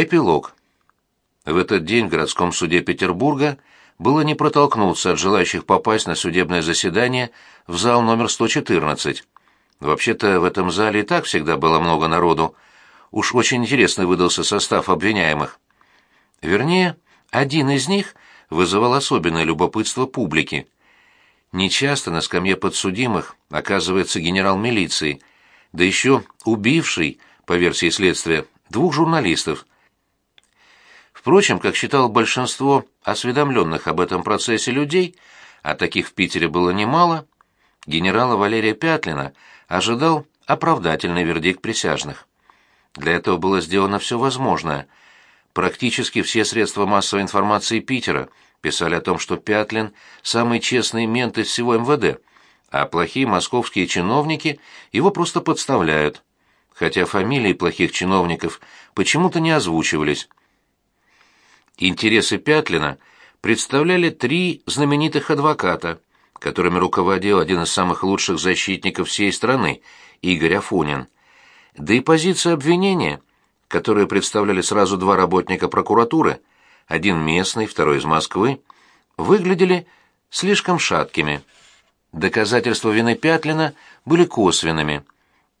Эпилог. В этот день в городском суде Петербурга было не протолкнуться от желающих попасть на судебное заседание в зал номер 114. Вообще-то в этом зале и так всегда было много народу. Уж очень интересный выдался состав обвиняемых. Вернее, один из них вызывал особенное любопытство публики. Нечасто на скамье подсудимых оказывается генерал милиции, да еще убивший, по версии следствия, двух журналистов – Впрочем, как считало большинство осведомленных об этом процессе людей, а таких в Питере было немало, генерала Валерия Пятлина ожидал оправдательный вердикт присяжных. Для этого было сделано все возможное. Практически все средства массовой информации Питера писали о том, что Пятлин – самый честный мент из всего МВД, а плохие московские чиновники его просто подставляют. Хотя фамилии плохих чиновников почему-то не озвучивались. Интересы Пятлина представляли три знаменитых адвоката, которыми руководил один из самых лучших защитников всей страны, Игорь Афонин. Да и позиция обвинения, которые представляли сразу два работника прокуратуры, один местный, второй из Москвы, выглядели слишком шаткими. Доказательства вины Пятлина были косвенными.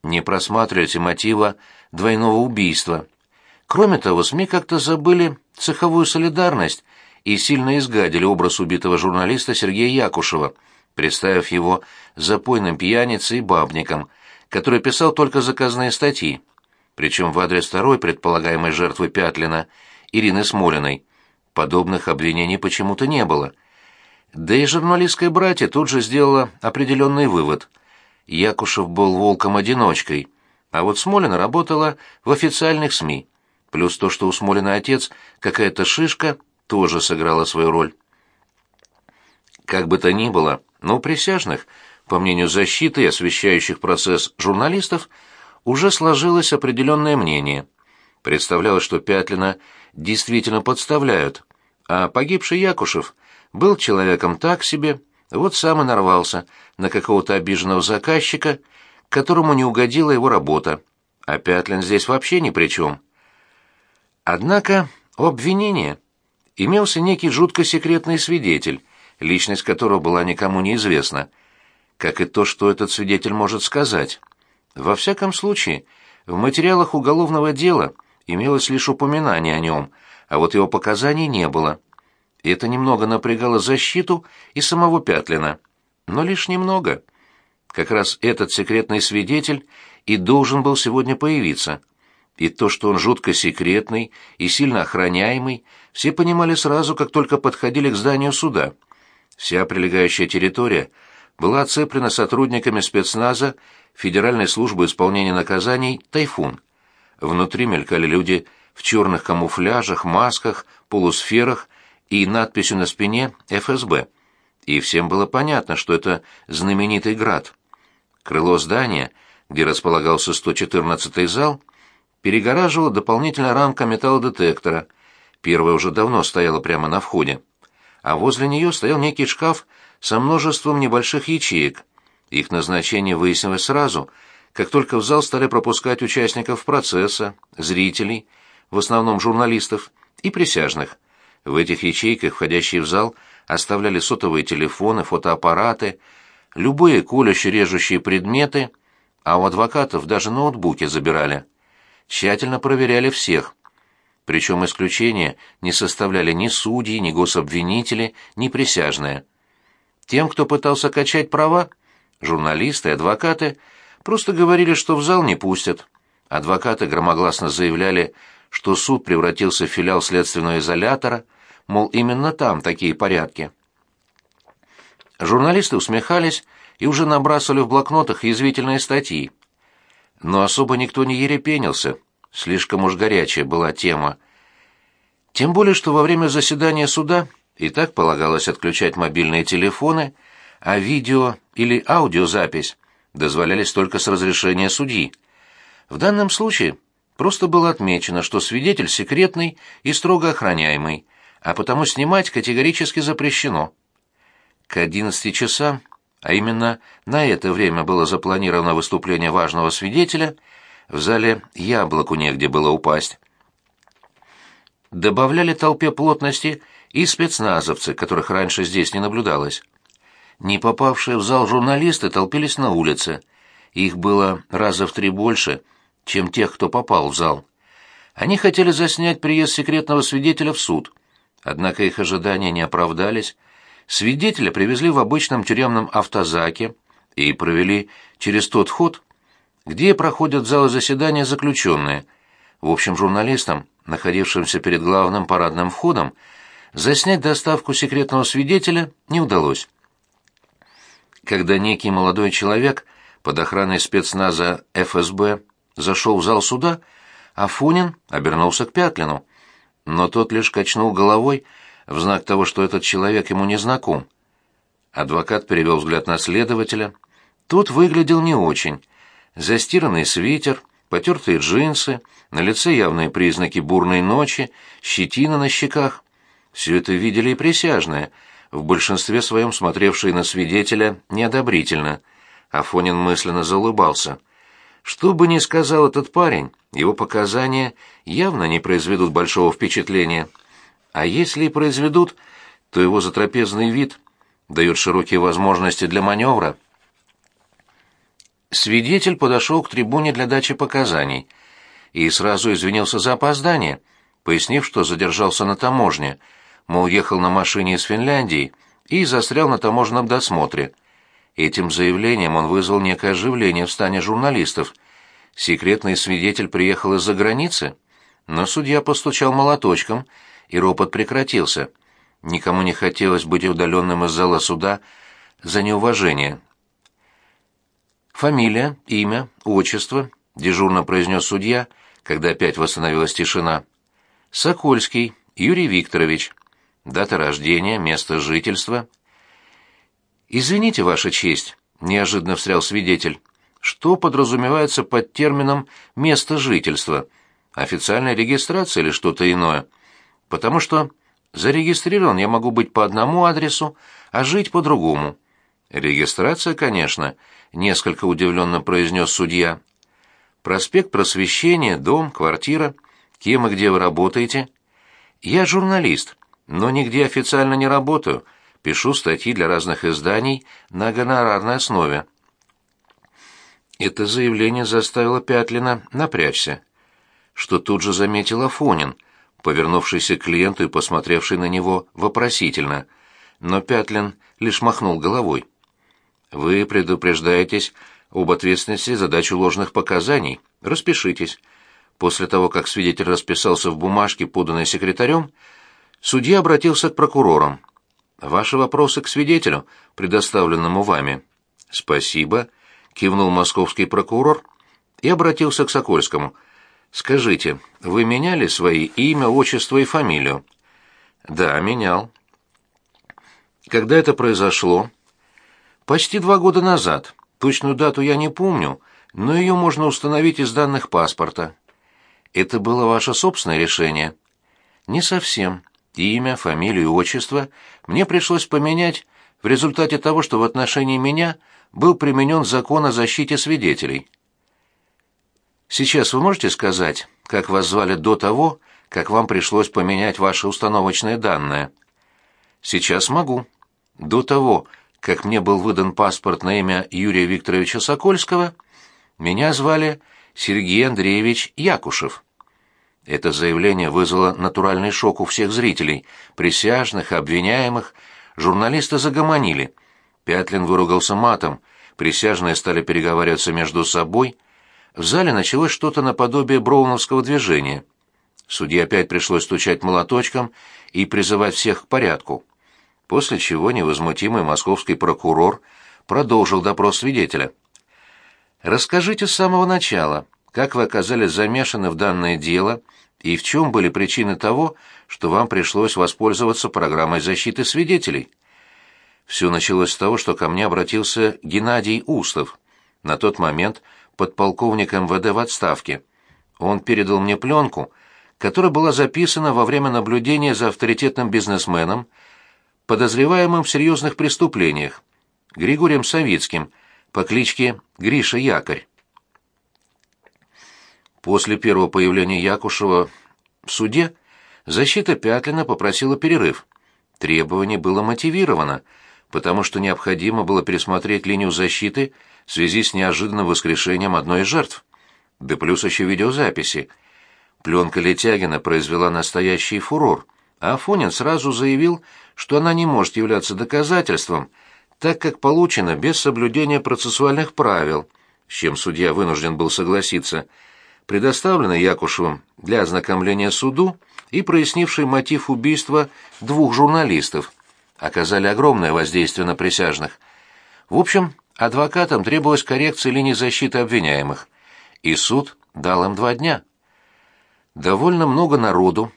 Не просматривались мотива двойного убийства – Кроме того, СМИ как-то забыли цеховую солидарность и сильно изгадили образ убитого журналиста Сергея Якушева, представив его запойным пьяницей и бабником, который писал только заказные статьи, причем в адрес второй предполагаемой жертвы Пятлина, Ирины Смолиной. Подобных обвинений почему-то не было. Да и журналистское братье тут же сделало определенный вывод. Якушев был волком-одиночкой, а вот Смолина работала в официальных СМИ. Плюс то, что у Смолина отец какая-то шишка, тоже сыграла свою роль. Как бы то ни было, но у присяжных, по мнению защиты и освещающих процесс журналистов, уже сложилось определенное мнение. Представлялось, что Пятлина действительно подставляют, а погибший Якушев был человеком так себе, вот сам и нарвался на какого-то обиженного заказчика, которому не угодила его работа. А Пятлин здесь вообще ни при чем. Однако у обвинения имелся некий жутко секретный свидетель, личность которого была никому неизвестна, как и то, что этот свидетель может сказать. Во всяком случае, в материалах уголовного дела имелось лишь упоминание о нем, а вот его показаний не было. Это немного напрягало защиту и самого Пятлина, но лишь немного. Как раз этот секретный свидетель и должен был сегодня появиться — и то, что он жутко секретный и сильно охраняемый, все понимали сразу, как только подходили к зданию суда. Вся прилегающая территория была оцеплена сотрудниками спецназа Федеральной службы исполнения наказаний «Тайфун». Внутри мелькали люди в черных камуфляжах, масках, полусферах и надписью на спине «ФСБ». И всем было понятно, что это знаменитый град. Крыло здания, где располагался 114-й зал, перегораживала дополнительная рамка металлодетектора. Первая уже давно стояла прямо на входе. А возле нее стоял некий шкаф со множеством небольших ячеек. Их назначение выяснилось сразу, как только в зал стали пропускать участников процесса, зрителей, в основном журналистов, и присяжных. В этих ячейках, входящие в зал, оставляли сотовые телефоны, фотоаппараты, любые колюще-режущие предметы, а у адвокатов даже ноутбуки забирали тщательно проверяли всех. Причем исключения не составляли ни судьи, ни гособвинители, ни присяжные. Тем, кто пытался качать права, журналисты адвокаты, просто говорили, что в зал не пустят. Адвокаты громогласно заявляли, что суд превратился в филиал следственного изолятора, мол, именно там такие порядки. Журналисты усмехались и уже набрасывали в блокнотах язвительные статьи но особо никто не ерепенился, слишком уж горячая была тема. Тем более, что во время заседания суда и так полагалось отключать мобильные телефоны, а видео или аудиозапись дозволялись только с разрешения судьи. В данном случае просто было отмечено, что свидетель секретный и строго охраняемый, а потому снимать категорически запрещено. К одиннадцати часам а именно на это время было запланировано выступление важного свидетеля, в зале яблоку негде было упасть. добавляли толпе плотности и спецназовцы, которых раньше здесь не наблюдалось. Не попавшие в зал журналисты толпились на улице. Их было раза в три больше, чем тех, кто попал в зал. Они хотели заснять приезд секретного свидетеля в суд. Однако их ожидания не оправдались. Свидетеля привезли в обычном тюремном автозаке и провели через тот ход, где проходят залы заседания заключенные. В общем, журналистам, находившимся перед главным парадным входом, заснять доставку секретного свидетеля не удалось. Когда некий молодой человек под охраной спецназа ФСБ зашел в зал суда, Афонин обернулся к Пятлину, но тот лишь качнул головой в знак того, что этот человек ему не знаком. Адвокат перевел взгляд на следователя. Тот выглядел не очень. Застиранный свитер, потертые джинсы, на лице явные признаки бурной ночи, щетина на щеках. Все это видели и присяжные, в большинстве своем смотревшие на свидетеля неодобрительно. Афонин мысленно заулыбался. Что бы ни сказал этот парень, его показания явно не произведут большого впечатления. А если и произведут, то его затрапезный вид дает широкие возможности для маневра. Свидетель подошел к трибуне для дачи показаний и сразу извинился за опоздание, пояснив, что задержался на таможне, мол, ехал на машине из Финляндии и застрял на таможенном досмотре. Этим заявлением он вызвал некое оживление в стане журналистов. Секретный свидетель приехал из-за границы, но судья постучал молоточком, и ропот прекратился. Никому не хотелось быть удаленным из зала суда за неуважение. «Фамилия, имя, отчество», — дежурно произнес судья, когда опять восстановилась тишина. «Сокольский Юрий Викторович. Дата рождения, место жительства». «Извините, Ваша честь», — неожиданно встрял свидетель. «Что подразумевается под термином «место жительства»? Официальная регистрация или что-то иное? Потому что зарегистрирован я могу быть по одному адресу, а жить по другому». «Регистрация, конечно», — несколько удивленно произнес судья. «Проспект Просвещения, дом, квартира. Кем и где вы работаете?» «Я журналист, но нигде официально не работаю. Пишу статьи для разных изданий на гонорарной основе». Это заявление заставило Пятлина напрячься, что тут же заметил Афонин, повернувшийся к клиенту и посмотревший на него вопросительно. Но Пятлин лишь махнул головой. Вы предупреждаетесь об ответственности за дачу ложных показаний. Распишитесь. После того, как свидетель расписался в бумажке, поданной секретарем, судья обратился к прокурорам. Ваши вопросы к свидетелю, предоставленному вами. Спасибо, кивнул московский прокурор и обратился к Сокольскому. Скажите, вы меняли свои имя, отчество и фамилию? Да, менял. Когда это произошло? Почти два года назад. Точную дату я не помню, но ее можно установить из данных паспорта. Это было ваше собственное решение? Не совсем. Имя, фамилию и отчество мне пришлось поменять в результате того, что в отношении меня был применен закон о защите свидетелей. Сейчас вы можете сказать, как вас звали до того, как вам пришлось поменять ваши установочные данные? Сейчас могу. До того, как мне был выдан паспорт на имя Юрия Викторовича Сокольского, меня звали Сергей Андреевич Якушев. Это заявление вызвало натуральный шок у всех зрителей, присяжных, обвиняемых. Журналисты загомонили. Пятлин выругался матом, присяжные стали переговариваться между собой. В зале началось что-то наподобие броуновского движения. Судье опять пришлось стучать молоточком и призывать всех к порядку после чего невозмутимый московский прокурор продолжил допрос свидетеля. «Расскажите с самого начала, как вы оказались замешаны в данное дело и в чем были причины того, что вам пришлось воспользоваться программой защиты свидетелей?» Все началось с того, что ко мне обратился Геннадий Устов, на тот момент подполковник МВД в отставке. Он передал мне пленку, которая была записана во время наблюдения за авторитетным бизнесменом, подозреваемым в серьезных преступлениях, Григорием Савицким по кличке Гриша Якорь. После первого появления Якушева в суде защита Пятлина попросила перерыв. Требование было мотивировано, потому что необходимо было пересмотреть линию защиты в связи с неожиданным воскрешением одной из жертв. Да плюс еще видеозаписи. Пленка Летягина произвела настоящий фурор, а Афонин сразу заявил, что она не может являться доказательством, так как получена без соблюдения процессуальных правил, с чем судья вынужден был согласиться, предоставлена Якушевым для ознакомления суду и прояснивший мотив убийства двух журналистов, оказали огромное воздействие на присяжных. В общем, адвокатам требовалась коррекция линии защиты обвиняемых, и суд дал им два дня. Довольно много народу,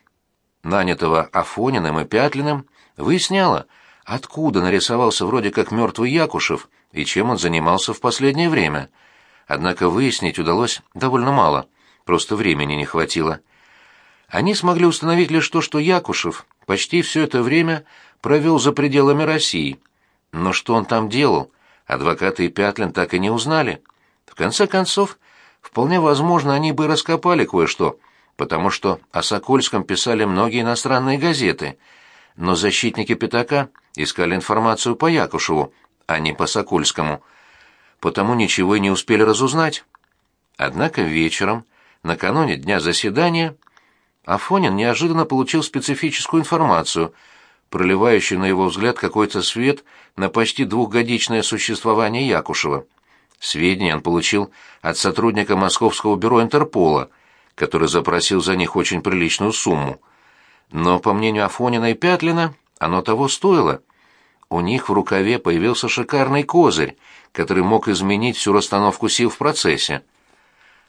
нанятого Афониным и Пятлиным, выясняло, откуда нарисовался вроде как мертвый Якушев и чем он занимался в последнее время. Однако выяснить удалось довольно мало, просто времени не хватило. Они смогли установить лишь то, что Якушев почти все это время провел за пределами России. Но что он там делал, адвокаты и Пятлин так и не узнали. В конце концов, вполне возможно, они бы раскопали кое-что, потому что о Сокольском писали многие иностранные газеты, но защитники Пятака искали информацию по Якушеву, а не по Сокольскому, потому ничего и не успели разузнать. Однако вечером, накануне дня заседания, Афонин неожиданно получил специфическую информацию, проливающую на его взгляд какой-то свет на почти двухгодичное существование Якушева. Сведения он получил от сотрудника Московского бюро Интерпола, который запросил за них очень приличную сумму. Но, по мнению Афонина и Пятлина, оно того стоило. У них в рукаве появился шикарный козырь, который мог изменить всю расстановку сил в процессе.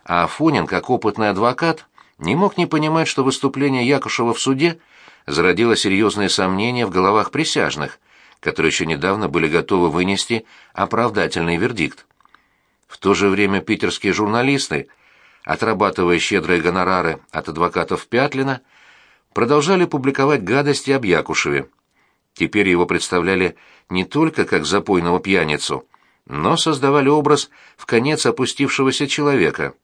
А Афонин, как опытный адвокат, не мог не понимать, что выступление Якушева в суде зародило серьезные сомнения в головах присяжных, которые еще недавно были готовы вынести оправдательный вердикт. В то же время питерские журналисты, отрабатывая щедрые гонорары от адвокатов Пятлина, продолжали публиковать гадости об Якушеве. Теперь его представляли не только как запойного пьяницу, но создавали образ в конец опустившегося человека.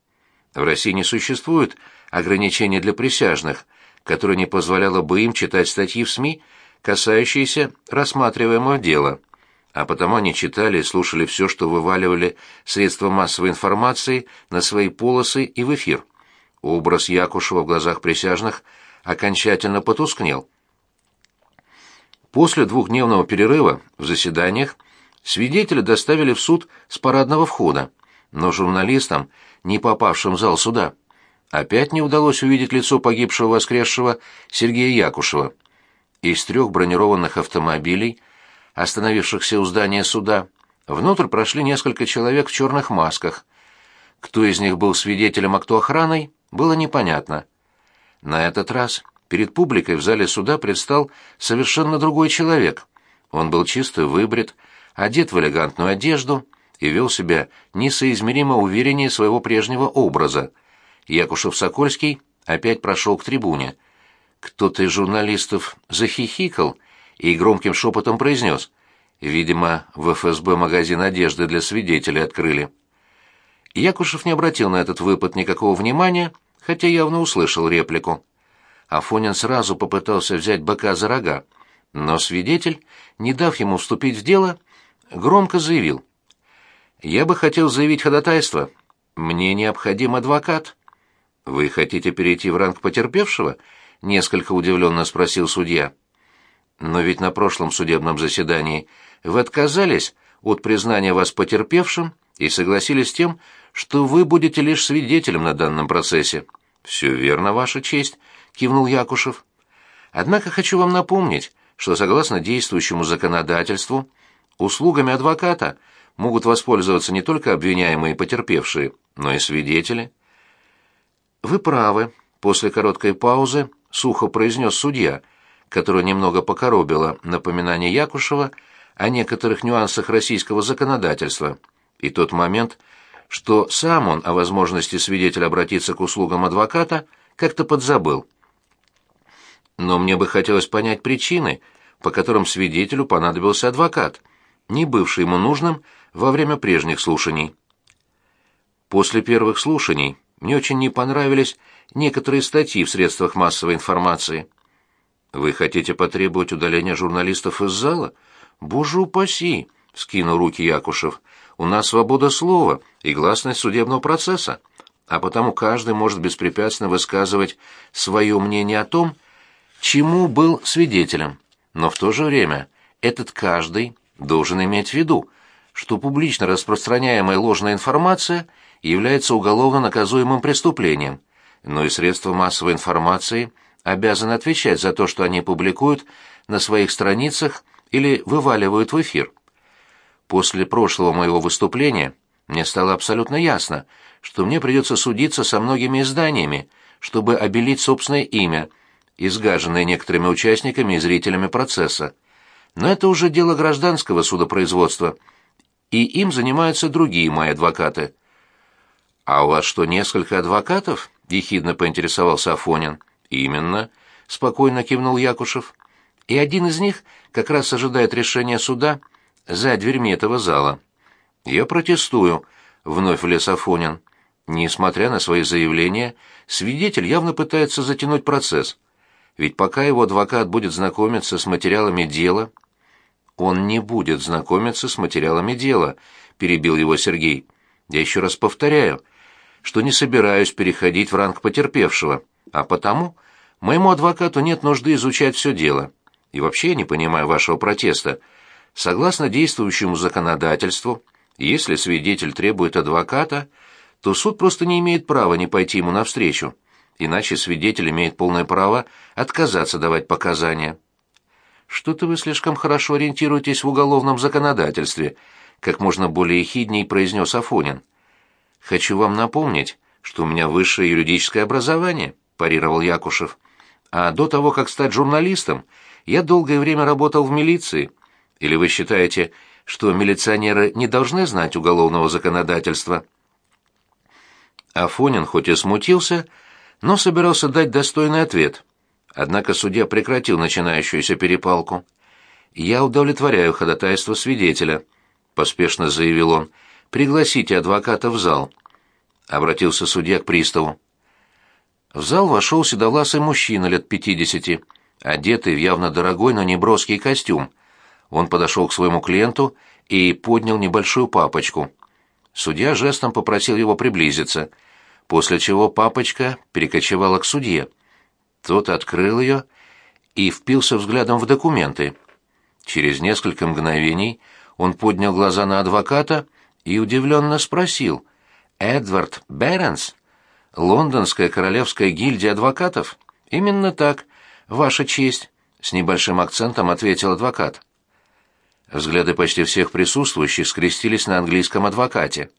В России не существует ограничение для присяжных, которое не позволяло бы им читать статьи в СМИ, касающиеся рассматриваемого дела, а потому они читали и слушали все, что вываливали средства массовой информации на свои полосы и в эфир. Образ Якушева в глазах присяжных окончательно потускнел. После двухдневного перерыва в заседаниях свидетели доставили в суд с парадного входа, но журналистам, не попавшим в зал суда, опять не удалось увидеть лицо погибшего воскресшего Сергея Якушева. Из трех бронированных автомобилей, остановившихся у здания суда, внутрь прошли несколько человек в черных масках. Кто из них был свидетелем, а кто охраной, было непонятно. На этот раз перед публикой в зале суда предстал совершенно другой человек. Он был чисто выбрит, одет в элегантную одежду и вел себя несоизмеримо увереннее своего прежнего образа — Якушев-Сокольский опять прошел к трибуне. Кто-то из журналистов захихикал и громким шепотом произнес. Видимо, в ФСБ магазин одежды для свидетелей открыли. Якушев не обратил на этот выпад никакого внимания, хотя явно услышал реплику. Афонин сразу попытался взять быка за рога, но свидетель, не дав ему вступить в дело, громко заявил. «Я бы хотел заявить ходатайство. Мне необходим адвокат». «Вы хотите перейти в ранг потерпевшего?» — несколько удивленно спросил судья. «Но ведь на прошлом судебном заседании вы отказались от признания вас потерпевшим и согласились с тем, что вы будете лишь свидетелем на данном процессе». «Все верно, Ваша честь», — кивнул Якушев. «Однако хочу вам напомнить, что согласно действующему законодательству услугами адвоката могут воспользоваться не только обвиняемые и потерпевшие, но и свидетели». «Вы правы», — после короткой паузы сухо произнес судья, который немного покоробило напоминание Якушева о некоторых нюансах российского законодательства, и тот момент, что сам он о возможности свидетеля обратиться к услугам адвоката как-то подзабыл. Но мне бы хотелось понять причины, по которым свидетелю понадобился адвокат, не бывший ему нужным во время прежних слушаний. После первых слушаний мне очень не понравились некоторые статьи в средствах массовой информации. Вы хотите потребовать удаления журналистов из зала? Боже упаси, скинул руки Якушев. У нас свобода слова и гласность судебного процесса, а потому каждый может беспрепятственно высказывать свое мнение о том, чему был свидетелем. Но в то же время этот каждый должен иметь в виду, что публично распространяемая ложная информация является уголовно наказуемым преступлением, но и средства массовой информации обязаны отвечать за то, что они публикуют на своих страницах или вываливают в эфир. После прошлого моего выступления мне стало абсолютно ясно, что мне придется судиться со многими изданиями, чтобы обелить собственное имя, изгаженное некоторыми участниками и зрителями процесса. Но это уже дело гражданского судопроизводства, и им занимаются другие мои адвокаты. «А у вас что, несколько адвокатов?» — ехидно поинтересовался Афонин. «Именно», — спокойно кивнул Якушев. «И один из них как раз ожидает решения суда за дверьми этого зала». «Я протестую», — вновь влез Афонин. Несмотря на свои заявления, свидетель явно пытается затянуть процесс. Ведь пока его адвокат будет знакомиться с материалами дела... «Он не будет знакомиться с материалами дела», — перебил его Сергей. «Я еще раз повторяю, что не собираюсь переходить в ранг потерпевшего, а потому моему адвокату нет нужды изучать все дело. И вообще я не понимаю вашего протеста. Согласно действующему законодательству, если свидетель требует адвоката, то суд просто не имеет права не пойти ему навстречу, иначе свидетель имеет полное право отказаться давать показания. Что-то вы слишком хорошо ориентируетесь в уголовном законодательстве, как можно более хидней произнес Афонин. Хочу вам напомнить, что у меня высшее юридическое образование, парировал Якушев. А до того, как стать журналистом, я долгое время работал в милиции. Или вы считаете, что милиционеры не должны знать уголовного законодательства? Афонин хоть и смутился, но собирался дать достойный ответ. Однако судья прекратил начинающуюся перепалку. «Я удовлетворяю ходатайство свидетеля», — поспешно заявил он. «Пригласите адвоката в зал», — обратился судья к приставу. В зал вошел седовласый мужчина лет пятидесяти, одетый в явно дорогой, но неброский костюм. Он подошел к своему клиенту и поднял небольшую папочку. Судья жестом попросил его приблизиться, после чего папочка перекочевала к судье. Тот открыл ее и впился взглядом в документы. Через несколько мгновений он поднял глаза на адвоката и удивленно спросил «Эдвард Беренс? Лондонская королевская гильдия адвокатов?» «Именно так, Ваша честь», — с небольшим акцентом ответил адвокат. Взгляды почти всех присутствующих скрестились на английском адвокате.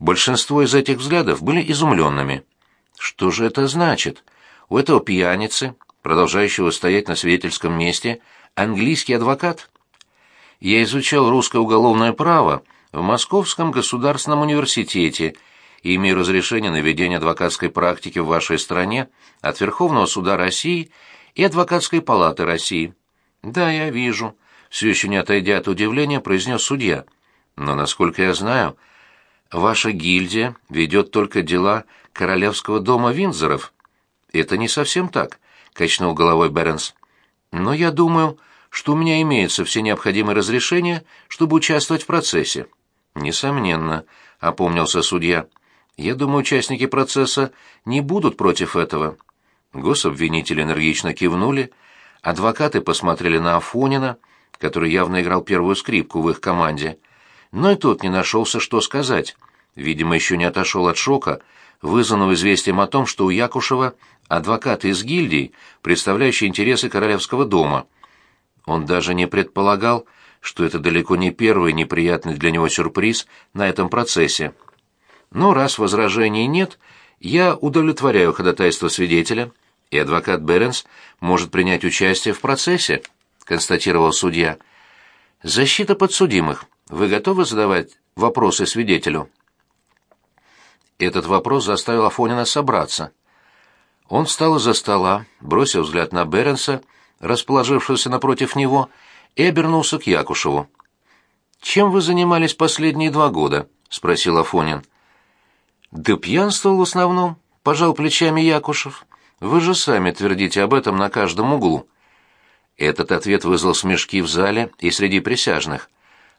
Большинство из этих взглядов были изумленными. Что же это значит? У этого пьяницы, продолжающего стоять на свидетельском месте, английский адвокат. Я изучал русское уголовное право в Московском государственном университете имею разрешение на ведение адвокатской практики в вашей стране от Верховного суда России и Адвокатской палаты России. Да, я вижу, все еще не отойдя от удивления, произнес судья. Но, насколько я знаю, ваша гильдия ведет только дела королевского дома Винзоров. «Это не совсем так», — качнул головой Бернс. «Но я думаю, что у меня имеются все необходимые разрешения, чтобы участвовать в процессе». «Несомненно», — опомнился судья. «Я думаю, участники процесса не будут против этого». Гособвинители энергично кивнули, адвокаты посмотрели на Афонина, который явно играл первую скрипку в их команде, но и тот не нашелся, что сказать. Видимо, еще не отошел от шока, вызванного известием о том, что у Якушева адвокат из гильдии, представляющий интересы королевского дома. Он даже не предполагал, что это далеко не первый неприятный для него сюрприз на этом процессе. Но раз возражений нет, я удовлетворяю ходатайство свидетеля, и адвокат Беренс может принять участие в процессе, констатировал судья. Защита подсудимых. Вы готовы задавать вопросы свидетелю? Этот вопрос заставил Афонина собраться. Он встал из-за стола, бросил взгляд на Беренса, расположившегося напротив него, и обернулся к Якушеву. «Чем вы занимались последние два года?» — спросил Афонин. «Да пьянствовал в основном», — пожал плечами Якушев. Вы же сами твердите об этом на каждом углу». Этот ответ вызвал смешки в зале и среди присяжных.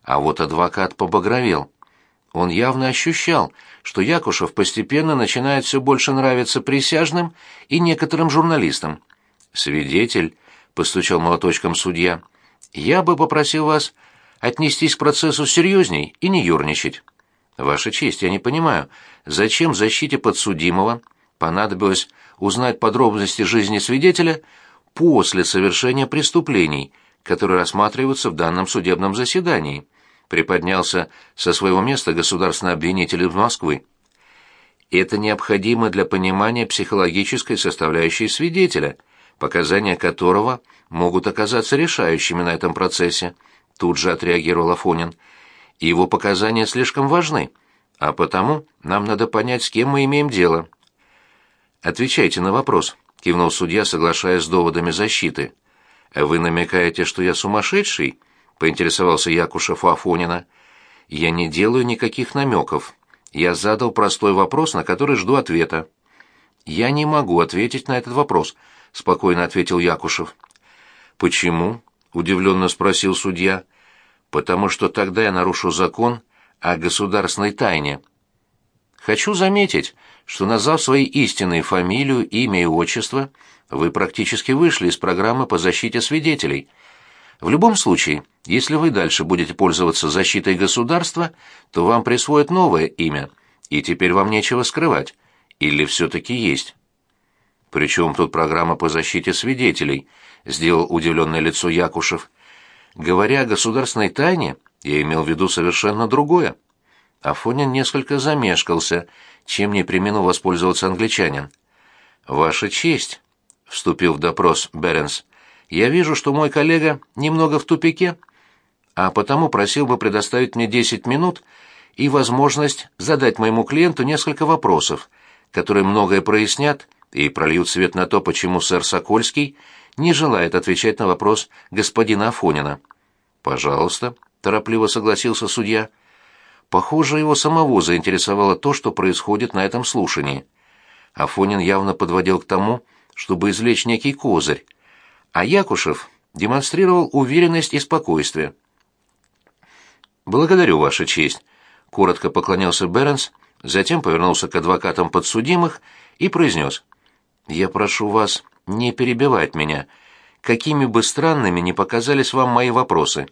А вот адвокат побагровел. Он явно ощущал, что Якушев постепенно начинает все больше нравиться присяжным и некоторым журналистам. «Свидетель», — постучал молоточком судья, — «я бы попросил вас отнестись к процессу серьезней и не ерничать». «Ваша честь, я не понимаю, зачем защите подсудимого понадобилось узнать подробности жизни свидетеля после совершения преступлений, которые рассматриваются в данном судебном заседании?» приподнялся со своего места государственный обвинитель из Москвы. Это необходимо для понимания психологической составляющей свидетеля, показания которого могут оказаться решающими на этом процессе, тут же отреагировал Афонин. Его показания слишком важны, а потому нам надо понять, с кем мы имеем дело. Отвечайте на вопрос, кивнул судья, соглашаясь с доводами защиты. Вы намекаете, что я сумасшедший? поинтересовался Якушев у Афонина. «Я не делаю никаких намеков. Я задал простой вопрос, на который жду ответа». «Я не могу ответить на этот вопрос», — спокойно ответил Якушев. «Почему?» — удивленно спросил судья. «Потому что тогда я нарушу закон о государственной тайне». «Хочу заметить, что, назвав свои истинные фамилию, имя и отчество, вы практически вышли из программы по защите свидетелей». В любом случае, если вы дальше будете пользоваться защитой государства, то вам присвоят новое имя, и теперь вам нечего скрывать. Или все-таки есть? Причем тут программа по защите свидетелей, сделал удивленное лицо Якушев. Говоря о государственной тайне, я имел в виду совершенно другое. Афонин несколько замешкался, чем не применил воспользоваться англичанин. «Ваша честь», — вступил в допрос Беренс, я вижу, что мой коллега немного в тупике, а потому просил бы предоставить мне 10 минут и возможность задать моему клиенту несколько вопросов, которые многое прояснят и прольют свет на то, почему сэр Сокольский не желает отвечать на вопрос господина Афонина. «Пожалуйста», — торопливо согласился судья. Похоже, его самого заинтересовало то, что происходит на этом слушании. Афонин явно подводил к тому, чтобы извлечь некий козырь, а Якушев демонстрировал уверенность и спокойствие. «Благодарю, Ваша честь», — коротко поклонился Бернс, затем повернулся к адвокатам подсудимых и произнес. «Я прошу вас не перебивать меня, какими бы странными ни показались вам мои вопросы.